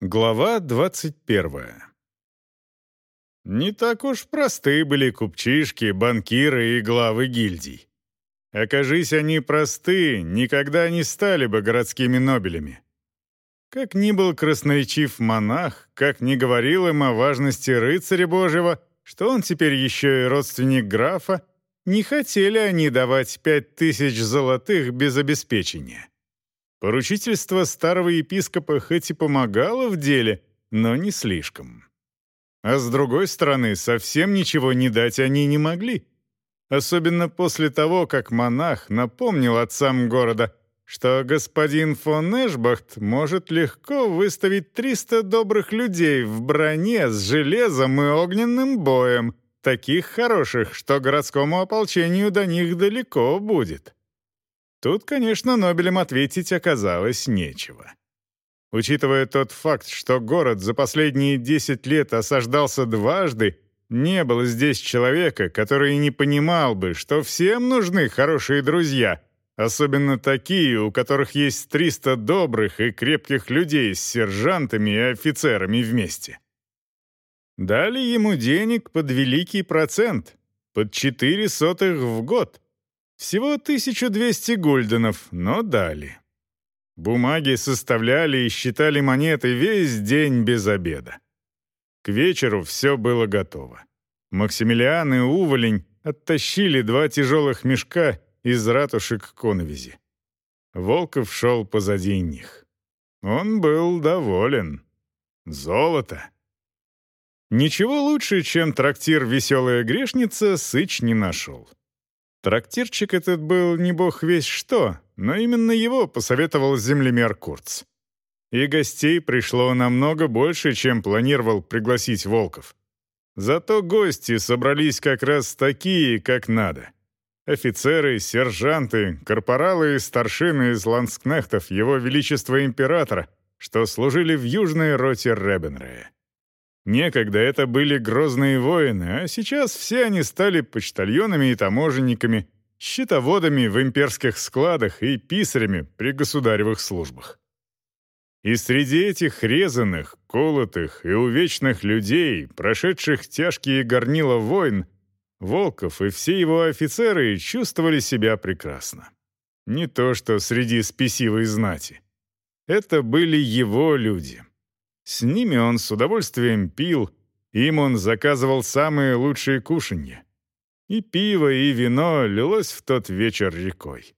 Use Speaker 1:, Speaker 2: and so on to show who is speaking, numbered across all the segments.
Speaker 1: Глава двадцать первая. Не так уж просты были купчишки, банкиры и главы гильдий. Окажись они просты, никогда не стали бы городскими нобелями. Как ни был красноречив монах, как ни говорил им о важности рыцаря Божьего, что он теперь еще и родственник графа, не хотели они давать пять тысяч золотых без обеспечения. Поручительство старого епископа хоть и помогало в деле, но не слишком. А с другой стороны, совсем ничего не дать они не могли. Особенно после того, как монах напомнил отцам города, что господин фон Эшбахт может легко выставить 300 добрых людей в броне с железом и огненным боем, таких хороших, что городскому ополчению до них далеко будет. Тут, конечно, Нобелем ответить оказалось нечего. Учитывая тот факт, что город за последние 10 лет осаждался дважды, не было здесь человека, который не понимал бы, что всем нужны хорошие друзья, особенно такие, у которых есть 300 добрых и крепких людей с сержантами и офицерами вместе. Дали ему денег под великий процент, под 4 сотых в год — всего 1200 гульденов, но дали. Бумаги составляли и считали монеты весь день без обеда. К вечеру все было готово. Максимилиан и Уволень оттащили два тяжелых мешка из ратуши к коновизи. Волков шел позади них. Он был доволен. Золото. Ничего лучше, чем трактир «Веселая грешница» Сыч не нашел. Трактирчик этот был не бог весь что, но именно его посоветовал землемер Курц. И гостей пришло намного больше, чем планировал пригласить Волков. Зато гости собрались как раз такие, как надо. Офицеры, сержанты, корпоралы и старшины из ланскнехтов Его Величества Императора, что служили в южной роте Ребенрея. Некогда это были грозные воины, а сейчас все они стали почтальонами и таможенниками, счетоводами в имперских складах и писарями при государевых службах. И среди этих резаных, колотых и увечных людей, прошедших тяжкие горнила войн, Волков и все его офицеры чувствовали себя прекрасно. Не то что среди спесивой знати. Это были его люди, с ними он с удовольствием пил, им он заказывал самые лучшие кушанья. И пиво, и вино лилось в тот вечер рекой.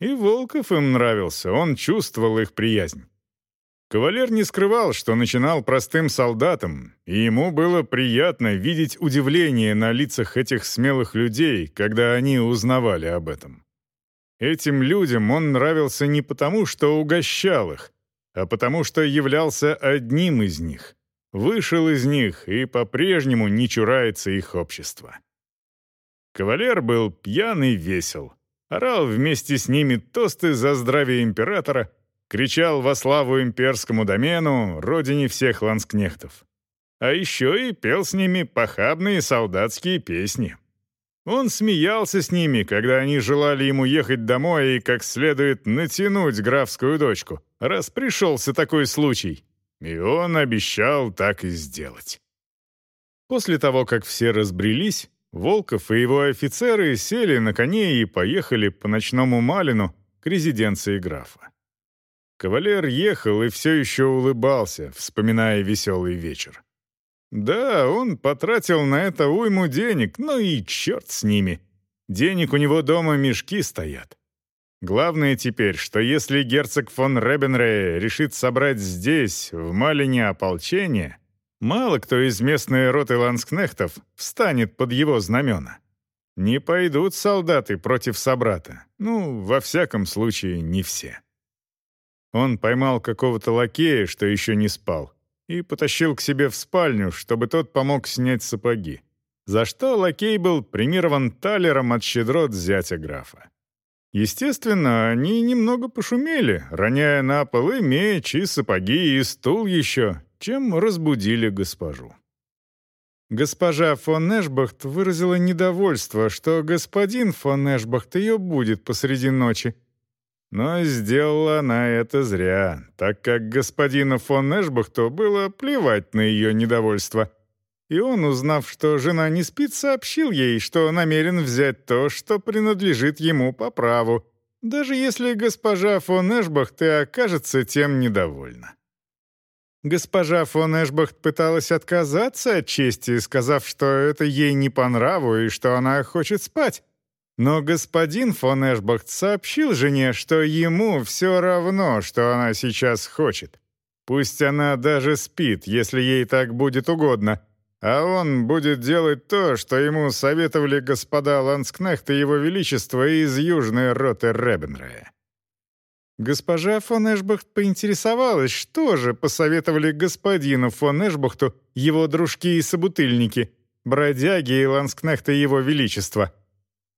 Speaker 1: И Волков им нравился, он чувствовал их приязнь. Кавалер не скрывал, что начинал простым солдатом, и ему было приятно видеть удивление на лицах этих смелых людей, когда они узнавали об этом. Этим людям он нравился не потому, что угощал их, а потому что являлся одним из них, вышел из них и по-прежнему не чурается их общества. Кавалер был пьяный весел, орал вместе с ними тосты за здравие императора, кричал во славу имперскому домену, родине всех ланскнехтов. А еще и пел с ними похабные солдатские песни. Он смеялся с ними, когда они желали ему ехать домой и как следует натянуть графскую дочку — раз пришелся такой случай. И он обещал так и сделать. После того, как все разбрелись, Волков и его офицеры сели на коне и поехали по ночному Малину к резиденции графа. Кавалер ехал и все еще улыбался, вспоминая веселый вечер. Да, он потратил на это уйму денег, ну и черт с ними. Денег у него дома мешки стоят. Главное теперь, что если герцог фон Ребенрей решит собрать здесь, в Малине, ополчение, мало кто из местной роты ланскнехтов встанет под его знамена. Не пойдут солдаты против собрата. Ну, во всяком случае, не все. Он поймал какого-то лакея, что еще не спал, и потащил к себе в спальню, чтобы тот помог снять сапоги. За что лакей был премирован талером от щедрот зятя графа. Естественно, они немного пошумели, роняя на пол и меч, и сапоги, и стул еще, чем разбудили госпожу. Госпожа фон Эшбахт выразила недовольство, что господин фон Эшбахт ее будет посреди ночи. Но сделала она это зря, так как господину фон Эшбахту было плевать на ее недовольство. И он, узнав, что жена не спит, сообщил ей, что намерен взять то, что принадлежит ему по праву, даже если госпожа фон Эшбахт и окажется тем недовольна. Госпожа фон Эшбахт пыталась отказаться от чести, сказав, что это ей не по нраву и что она хочет спать. Но господин фон Эшбахт сообщил жене, что ему все равно, что она сейчас хочет. Пусть она даже спит, если ей так будет угодно, а он будет делать то, что ему советовали господа Ланскнехт и его величество из южной роты Ребенрея. Госпожа фон Эшбахт поинтересовалась, что же посоветовали господину фон Эшбахту его дружки и собутыльники, бродяги и ланскнехты его величества —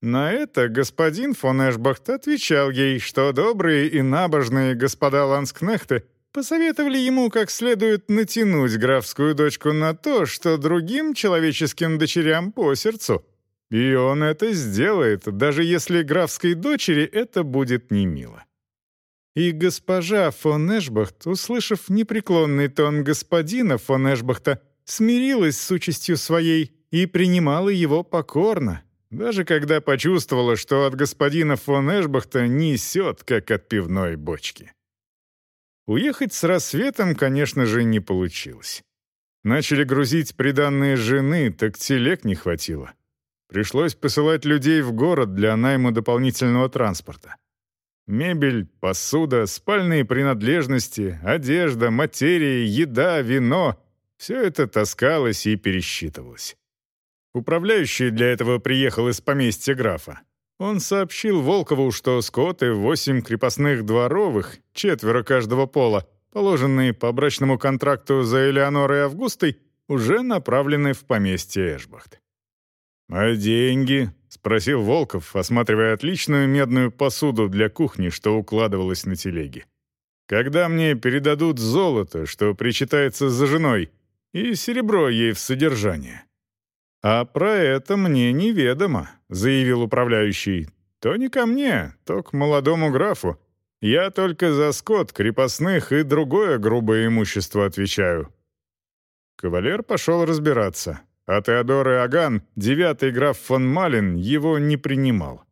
Speaker 1: на это господин фон Эшбахт отвечал ей, что добрые и набожные господа ланскнехты посоветовали ему как следует натянуть графскую дочку на то, что другим человеческим дочерям по сердцу. И он это сделает, даже если графской дочери это будет не мило. И госпожа фон Эшбахт, услышав непреклонный тон господина фон Эшбахта, смирилась с участью своей и принимала его покорно, даже когда почувствовала, что от господина фон Эшбахта несет, как от пивной бочки. Уехать с рассветом, конечно же, не получилось. Начали грузить приданные жены, так телег не хватило. Пришлось посылать людей в город для найма дополнительного транспорта. Мебель, посуда, спальные принадлежности, одежда, материя, еда, вино — все это таскалось и пересчитывалось. Управляющий для этого приехал из поместья графа. Он сообщил Волкову, что скоты восемь крепостных дворовых, четверо каждого пола, положенные по брачному контракту за Элеонорой Августой, уже направлены в поместье Эшбахт. «А деньги?» — спросил Волков, осматривая отличную медную посуду для кухни, что укладывалась на телеге. «Когда мне передадут золото, что причитается за женой, и серебро ей в содержание?» «А про это мне неведомо», — заявил управляющий. «То не ко мне, то к молодому графу. Я только за скот, крепостных и другое грубое имущество отвечаю». Кавалер пошел разбираться, а Теодор Иоганн, девятый граф фон Малин, его не принимал.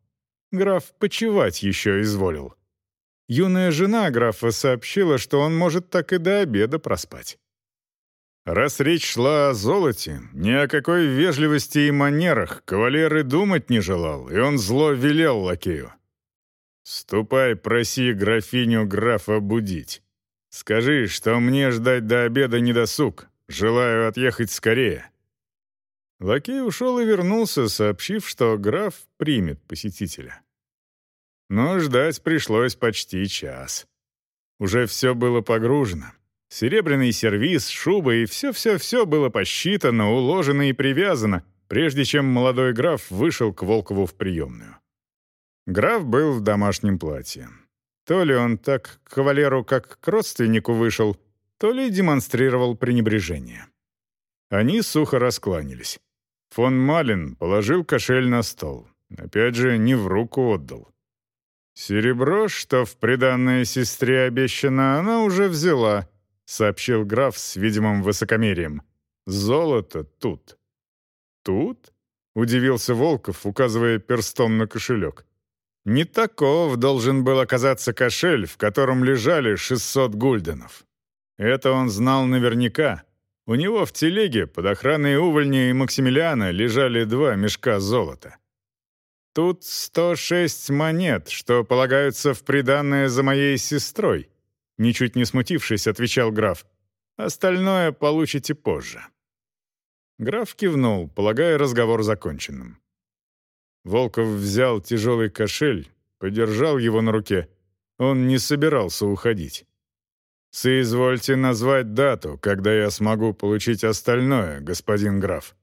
Speaker 1: Граф почевать еще изволил. Юная жена графа сообщила, что он может так и до обеда проспать. Раз речь шла о золоте, ни о какой вежливости и манерах кавалер и думать не желал, и он зло велел лакею. «Ступай, проси графиню графа будить. Скажи, что мне ждать до обеда не досуг, желаю отъехать скорее». Лакей ушел и вернулся, сообщив, что граф примет посетителя. Но ждать пришлось почти час. Уже все было погружено. Серебряный сервиз, шуба и все-все-все было посчитано, уложено и привязано, прежде чем молодой граф вышел к Волкову в приемную. Граф был в домашнем платье. То ли он так к кавалеру, как к родственнику вышел, то ли демонстрировал пренебрежение. Они сухо раскланялись. Фон Малин положил кошель на стол. Опять же, не в руку отдал. Серебро, что в приданной сестре обещано, она уже взяла — сообщил граф с видимым высокомерием. «Золото тут». «Тут?» — удивился Волков, указывая перстом на кошелек. «Не таков должен был оказаться кошель, в котором лежали 600 гульденов. Это он знал наверняка. У него в телеге под охраной увольня и Максимилиана лежали два мешка золота. Тут 106 монет, что полагаются в приданное за моей сестрой. Ничуть не смутившись, отвечал граф. «Остальное получите позже». Граф кивнул, полагая разговор законченным. Волков взял тяжелый кошель, подержал его на руке. Он не собирался уходить. «Соизвольте назвать дату, когда я смогу получить остальное, господин граф».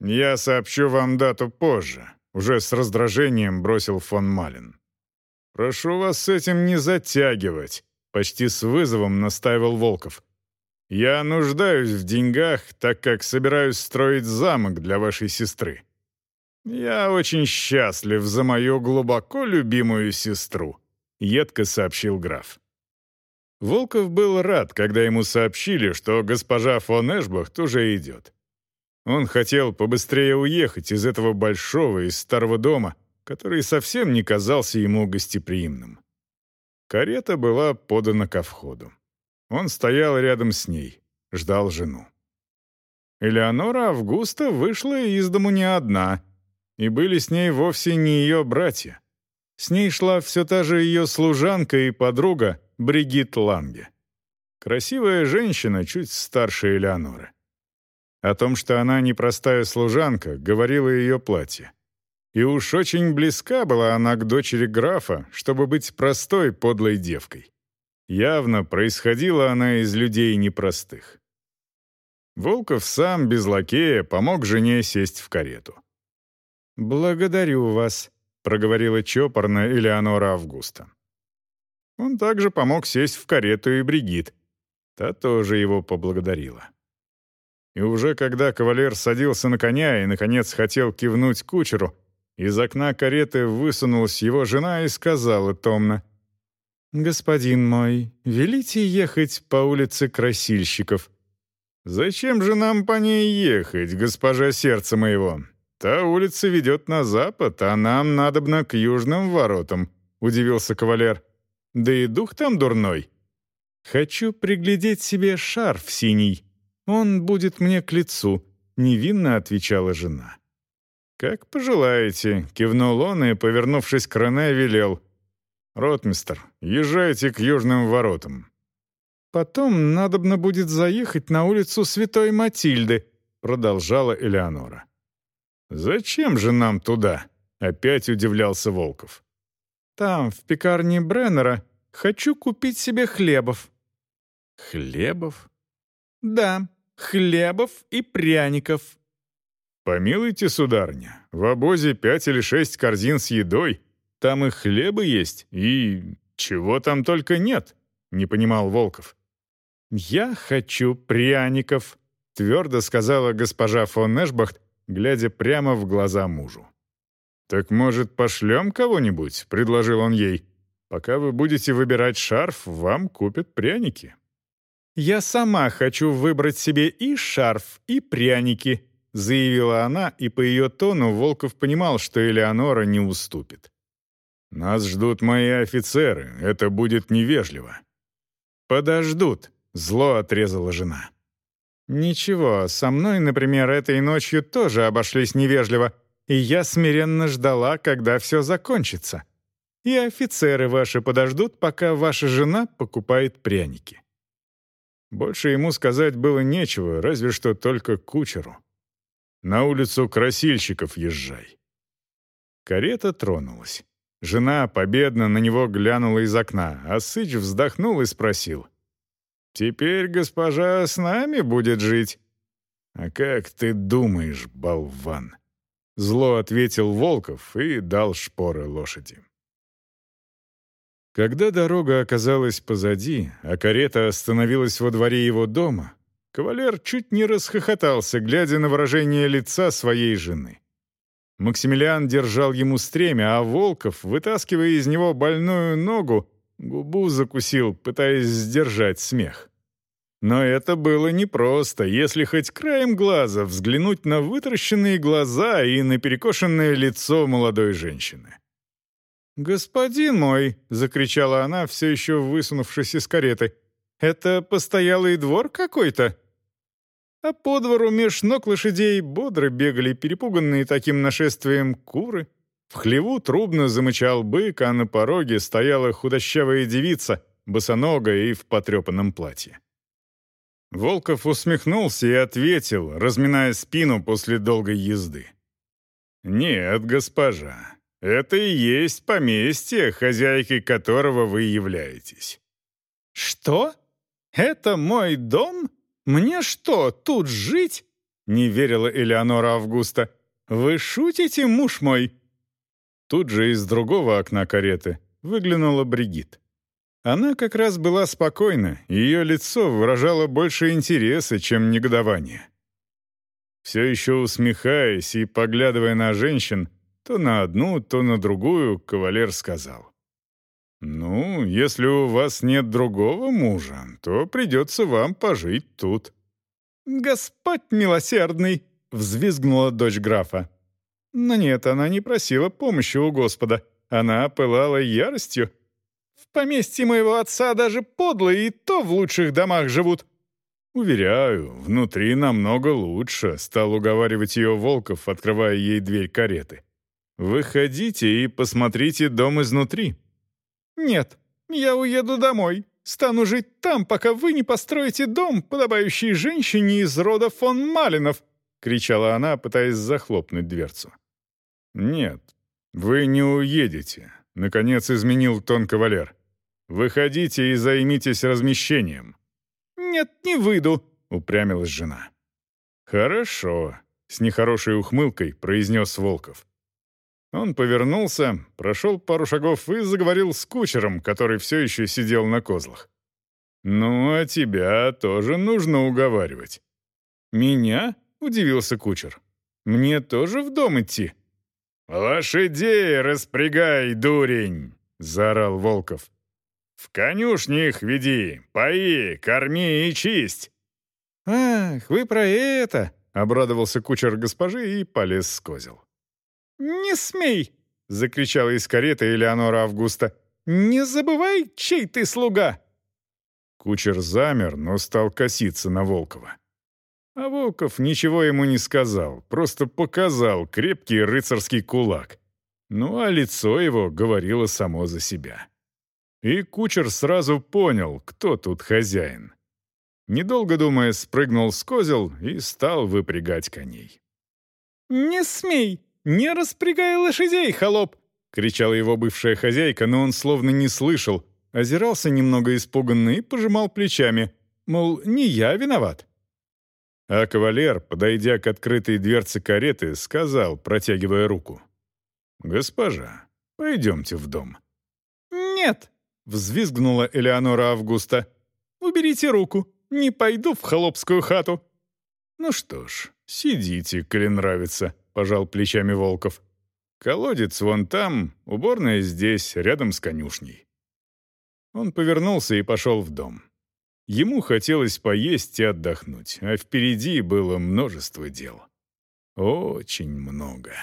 Speaker 1: «Я сообщу вам дату позже», — уже с раздражением бросил фон Малин. «Прошу вас с этим не затягивать. Почти с вызовом настаивал Волков. «Я нуждаюсь в деньгах, так как собираюсь строить замок для вашей сестры. Я очень счастлив за мою глубоко любимую сестру. едко сообщил граф. Волков был рад, когда ему сообщили, что госпожа фон Эшбахт уже идет. Он хотел побыстрее уехать из этого большого и старого дома, который совсем не казался ему гостеприимным. Карета была подана ко входу. Он стоял рядом с ней, ждал жену. Элеонора Августа вышла из дому не одна, и были с ней вовсе не ее братья. С ней шла все та же ее служанка и подруга Бригит Ланге. Красивая женщина, чуть старше Элеоноры. О том, что она непростая служанка, говорило ее платье. И уж очень близка была она к дочери графа, чтобы быть простой подлой девкой. Явно происходила она из людей непростых. Волков сам без лакея помог жене сесть в карету. «Благодарю вас», — проговорила чопорно Элеонора Августа. Он также помог сесть в карету и Бригит. Та тоже его поблагодарила. И уже когда кавалер садился на коня и, наконец, хотел кивнуть кучеру, из окна кареты высунулась его жена и сказала томно, «Господин мой, велите ехать по улице Красильщиков, «Зачем же нам по ней ехать, госпожа сердца моего? Та улица ведет на запад, а нам надобно к южным воротам», — удивился кавалер. «Да и дух там дурной». «Хочу приглядеть себе шарф синий. Он будет мне к лицу», — невинно отвечала жена. «Как пожелаете», — кивнул он и, повернувшись к Рене, велел. «Ротмистер, езжайте к южным воротам. «Потом надобно будет заехать на улицу Святой Матильды», — продолжала Элеонора. «Зачем же нам туда?» — опять удивлялся Волков. «Там, в пекарне Бреннера, хочу купить себе хлебов». «Хлебов?» «Да, хлебов и пряников». «Помилуйте, сударня, в обозе пять или шесть корзин с едой. Там и хлебы есть, и чего там только нет», — не понимал Волков. «Я хочу пряников», — твердо сказала госпожа фон Эшбахт, глядя прямо в глаза мужу. «Так, может, пошлем кого-нибудь?» — предложил он ей. «Пока вы будете выбирать шарф, вам купят пряники». «Я сама хочу выбрать себе и шарф, и пряники», — заявила она, и по ее тону Волков понимал, что Элеонора не уступит. «Нас ждут мои офицеры, это будет невежливо». «Подождут», Зло отрезала жена. «Ничего, со мной, например, этой ночью тоже обошлись невежливо, и я смиренно ждала, когда все закончится. И офицеры ваши подождут, пока ваша жена покупает пряники». Больше ему сказать было нечего, разве что только кучеру. «На улицу красильщиков езжай». Карета тронулась. Жена победно на него глянула из окна, а Сыч вздохнул и спросил. Теперь госпожа с нами будет жить». «А как ты думаешь, болван?» Зло ответил Волков и дал шпоры лошади. Когда дорога оказалась позади, а карета остановилась во дворе его дома, кавалер чуть не расхохотался, глядя на выражение лица своей жены. Максимилиан держал ему стремя, а Волков, вытаскивая из него больную ногу, Губу закусил, пытаясь сдержать смех. Но это было непросто, если хоть краем глаза взглянуть на вытаращенные глаза и на перекошенное лицо молодой женщины. «Господин мой!» — закричала она, все еще высунувшись из кареты. «Это постоялый двор какой-то?» А по двору меж ног лошадей бодро бегали перепуганные таким нашествием куры — в хлеву трубно замычал бык, а на пороге стояла худощавая девица, босоногая и в потрепанном платье. Волков усмехнулся и ответил, разминая спину после долгой езды. «Нет, госпожа, это и есть поместье, хозяйкой которого вы являетесь». «Что? Это мой дом? Мне что, тут жить?» — не верила Элеонора Августа. «Вы шутите, муж мой?» Тут же из другого окна кареты выглянула Бригит. Она как раз была спокойна, ее лицо выражало больше интереса, чем негодование. Все еще усмехаясь и поглядывая на женщин, то на одну, то на другую, кавалер сказал. «Ну, если у вас нет другого мужа, то придется вам пожить тут».
Speaker 2: «Господь милосердный!» — взвизгнула дочь графа. Но нет, она не просила помощи у Господа. Она пылала яростью. «В поместье моего отца даже подлые и то в лучших домах живут».
Speaker 1: «Уверяю, внутри намного лучше», — стал уговаривать ее Волков, открывая ей дверь кареты. «Выходите и посмотрите дом изнутри».
Speaker 2: «Нет, я уеду домой. Стану жить там, пока вы не построите дом, подобающий женщине из рода фон Малинов», — кричала она, пытаясь захлопнуть дверцу.
Speaker 1: «Нет, вы не уедете», — наконец изменил тон кавалер. «Выходите и займитесь размещением».
Speaker 2: «Нет, не выйду», — упрямилась жена.
Speaker 1: «Хорошо», — с нехорошей ухмылкой произнес Волков. Он повернулся, прошел пару шагов и заговорил с кучером, который все еще сидел на козлах. «Ну, а тебя тоже нужно уговаривать».
Speaker 2: «Меня?» — удивился кучер. «Мне тоже в дом идти?»
Speaker 1: «Лошадей распрягай, дурень!» — заорал Волков. «В конюшни их веди, пои, корми и чисть!»
Speaker 2: «Ах, вы про это!» — обрадовался кучер госпожи и полез с козел. «Не смей!» — закричала из кареты Элеонора Августа. «Не забывай, чей ты слуга!»
Speaker 1: Кучер замер, но стал коситься на Волкова. А Волков ничего ему не сказал, просто показал крепкий рыцарский кулак. Ну а лицо его говорило само за себя. И кучер сразу понял, кто тут хозяин. Недолго думая, спрыгнул с козел и стал выпрягать коней.
Speaker 2: «Не смей!» «Не распрягай лошадей, холоп!» — кричала его бывшая хозяйка, но он словно не слышал, озирался немного испуганно и пожимал плечами, мол, не я виноват.
Speaker 1: А кавалер, подойдя к открытой дверце кареты, сказал, протягивая руку. «Госпожа, пойдемте в дом».
Speaker 2: «Нет!» — взвизгнула Элеонора Августа. «Уберите руку, не пойду в холопскую хату».
Speaker 1: «Ну что ж, сидите, коли нравится», — пожал плечами Волков. «Колодец вон там, уборная здесь, рядом с конюшней». Он повернулся и пошел в дом. Ему хотелось поесть и отдохнуть, а впереди было множество дел. Очень много.